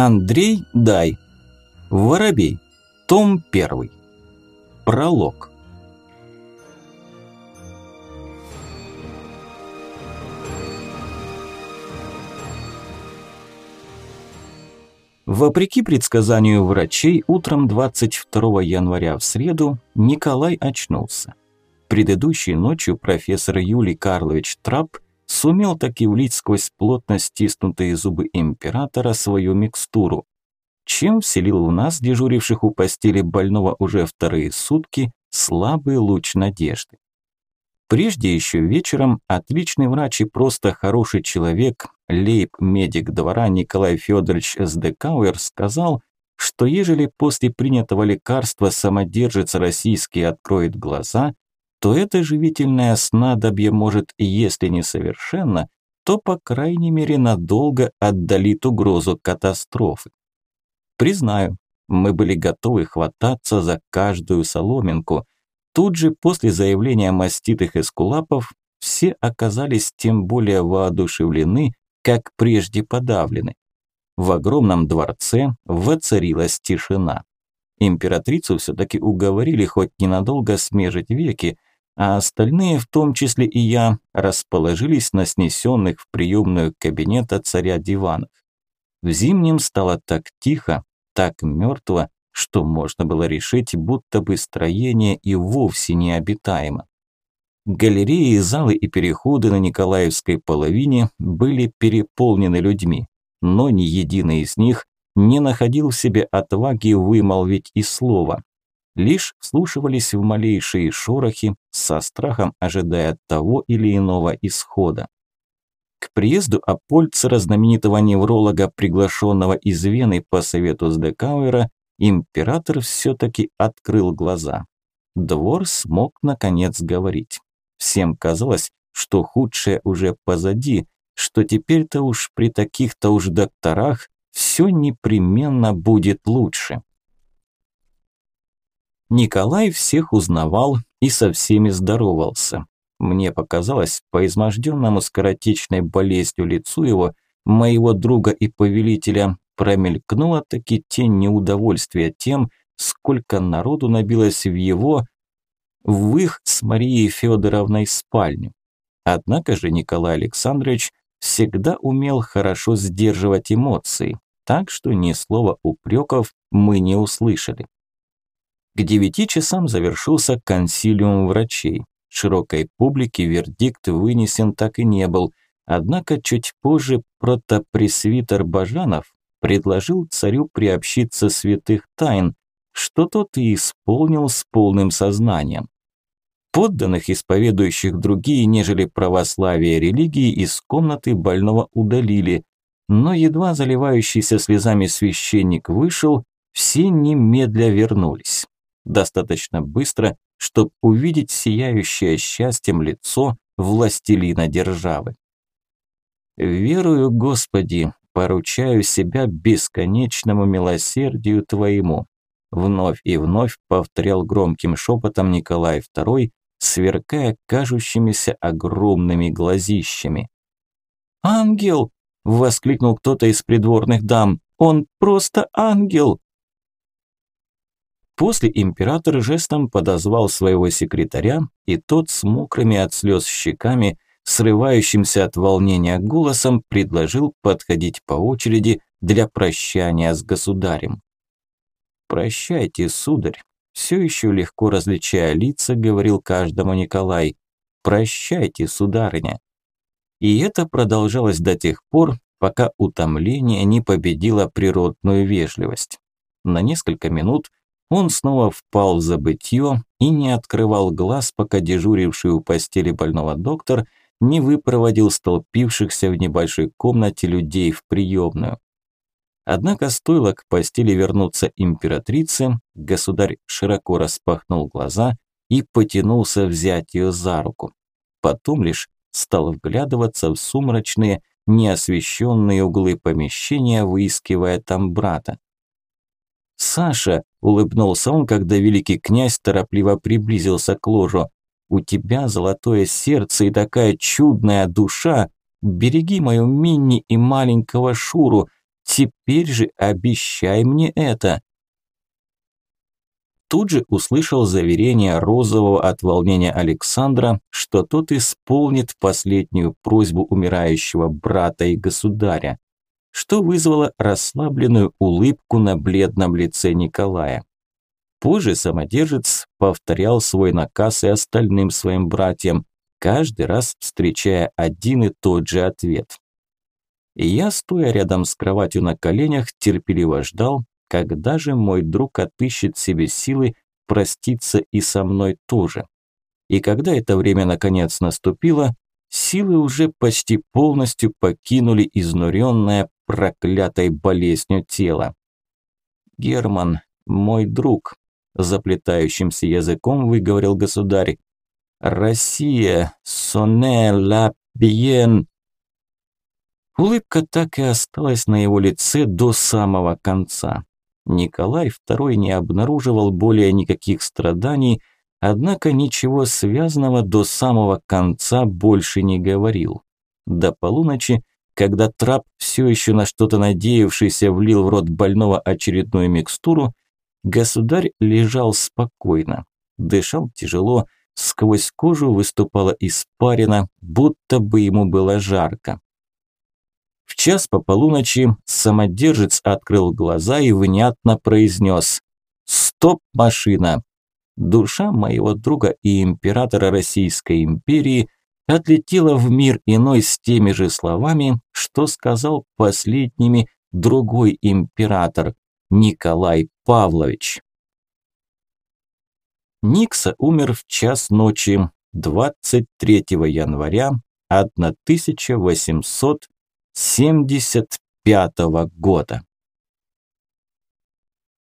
Андрей Дай. Воробей. Том 1. Пролог. Вопреки предсказанию врачей, утром 22 января в среду Николай очнулся. Предыдущей ночью профессор Юлий Карлович Трап сумел таки влить сквозь плотно стиснутые зубы императора свою микстуру, чем вселил в нас, дежуривших у постели больного уже вторые сутки, слабый луч надежды. Прежде еще вечером отличный врач и просто хороший человек, лейб-медик двора Николай Федорович Сдекауэр сказал, что ежели после принятого лекарства самодержец российский откроет глаза, то это живительное снадобье может, если не совершенно, то по крайней мере надолго отдалит угрозу катастрофы. Признаю, мы были готовы хвататься за каждую соломинку – Тут же после заявления маститых эскулапов все оказались тем более воодушевлены, как прежде подавлены. В огромном дворце воцарилась тишина. Императрицу все-таки уговорили хоть ненадолго смежить веки, а остальные, в том числе и я, расположились на снесенных в приемную кабинета царя диванах. В зимнем стало так тихо, так мертво, что можно было решить, будто бы строение и вовсе необитаемо. Галереи, залы и переходы на Николаевской половине были переполнены людьми, но ни единый из них не находил в себе отваги вымолвить и слова. Лишь вслушивались в малейшие шорохи, со страхом ожидая того или иного исхода. К приезду Апольцера, знаменитого невролога, приглашенного из Вены по совету Сдекауэра, император все-таки открыл глаза. Двор смог наконец говорить. Всем казалось, что худшее уже позади, что теперь-то уж при таких-то уж докторах все непременно будет лучше. Николай всех узнавал и со всеми здоровался. Мне показалось, по изможденному скоротечной болезнью лицу его, моего друга и повелителя, промелькнула таки тень неудовольствия тем, сколько народу набилось в его, в их с Марией Федоровной спальню. Однако же Николай Александрович всегда умел хорошо сдерживать эмоции, так что ни слова упреков мы не услышали. К девяти часам завершился консилиум врачей. Широкой публике вердикт вынесен так и не был, однако чуть позже протопресвитер Бажанов предложил царю приобщиться святых тайн, что тот и исполнил с полным сознанием. Подданных, исповедующих другие, нежели православие религии, из комнаты больного удалили, но едва заливающийся слезами священник вышел, все немедля вернулись. Достаточно быстро, чтобы увидеть сияющее счастьем лицо властелина державы. «Верую, Господи, поручаю себя бесконечному милосердию твоему», вновь и вновь повторял громким шепотом Николай II, сверкая кажущимися огромными глазищами. «Ангел!» – воскликнул кто-то из придворных дам. «Он просто ангел!» После император жестом подозвал своего секретаря, и тот с мокрыми от слез щеками – срывающимся от волнения голосом предложил подходить по очереди для прощания с государем. «Прощайте, сударь», все еще легко различая лица, говорил каждому Николай. «Прощайте, сударыня». И это продолжалось до тех пор, пока утомление не победило природную вежливость. На несколько минут он снова впал в забытье и не открывал глаз, пока дежуривший у постели больного доктор не выпроводил столпившихся в небольшой комнате людей в приемную. Однако стоило к постели вернуться императрице, государь широко распахнул глаза и потянулся взять ее за руку. Потом лишь стал вглядываться в сумрачные, неосвещенные углы помещения, выискивая там брата. «Саша!» – улыбнулся он, когда великий князь торопливо приблизился к ложу. У тебя золотое сердце и такая чудная душа. Береги мою Минни и маленького Шуру. Теперь же обещай мне это. Тут же услышал заверение Розового от волнения Александра, что тот исполнит последнюю просьбу умирающего брата и государя, что вызвало расслабленную улыбку на бледном лице Николая. Позже самодержец повторял свой наказ и остальным своим братьям, каждый раз встречая один и тот же ответ. И я, стоя рядом с кроватью на коленях, терпеливо ждал, когда же мой друг отыщет себе силы проститься и со мной тоже. И когда это время наконец наступило, силы уже почти полностью покинули изнуренное проклятой болезнью тело. «Герман, мой друг», – заплетающимся языком выговорил государь, «Россия, соне ла биен». Улыбка так и осталась на его лице до самого конца. Николай II не обнаруживал более никаких страданий, однако ничего связанного до самого конца больше не говорил. До полуночи, когда трап, все еще на что-то надеявшийся, влил в рот больного очередную микстуру, государь лежал спокойно, дышал тяжело, сквозь кожу выступала испарина, будто бы ему было жарко. В час по полуночи самодержец открыл глаза и внятно произнес «Стоп, машина!». Душа моего друга и императора Российской империи отлетела в мир иной с теми же словами, что сказал последними другой император Николай Павлович. Никса умер в час ночи 23 января 1800 75 -го года.